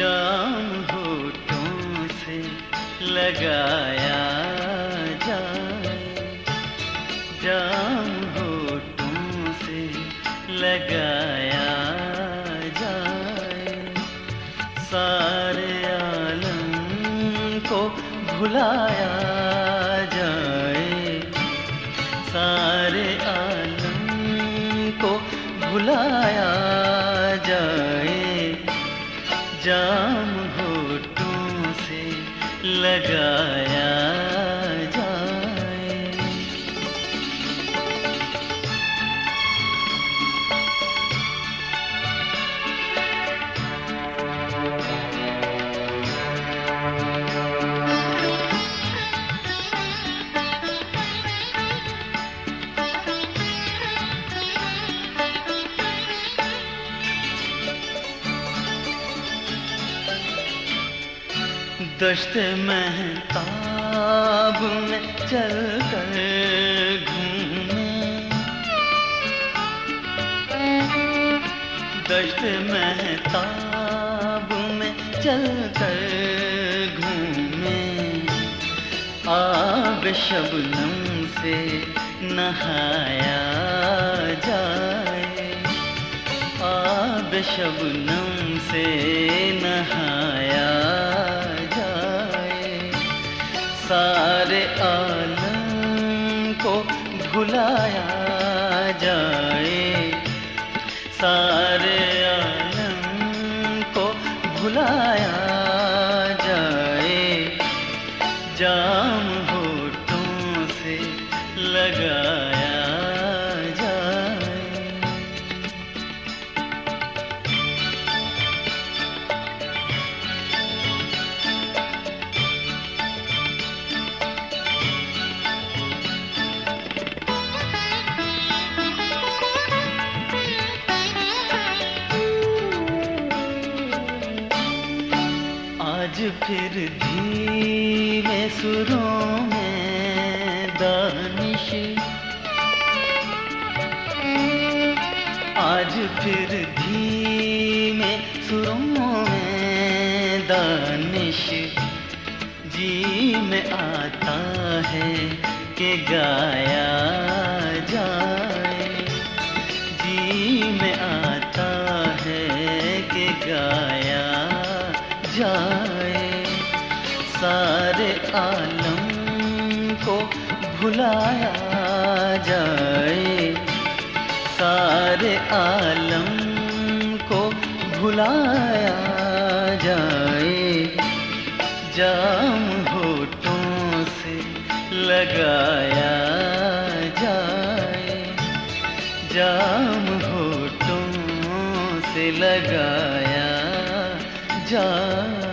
جام ہوٹوں سے لگایا جائے۔ جام ہوٹوں سے لگایا جائے۔ سارے عالم کو بھلایا جائے۔ سارے عالم کو بھلایا جائے۔ جام ہوٹوں سے لگائے دشت محتاب میں چل کر گھومے۔ دشت محتاب میں چل کر گھومے۔ آب شبنم سے نہایا جائے۔ آب شبنم سے نہایا بھلایا جائے۔ سارے عالم کو بھلایا جائے۔ جام ہوٹوں سے لگایا پھر دھیمے سروں میں دانش۔ آج پھر دھیمے سروں میں دانش۔ جی میں آتا ہے کہ گایا جائے۔ جی میں آتا ہے کہ گایا جائے۔ سارے عالم کو بھلایا جائے۔ سارے عالم کو بھلایا جائے۔ جام ہوٹوں سے لگایا جائے۔ جام ہوٹوں سے لگایا جائے۔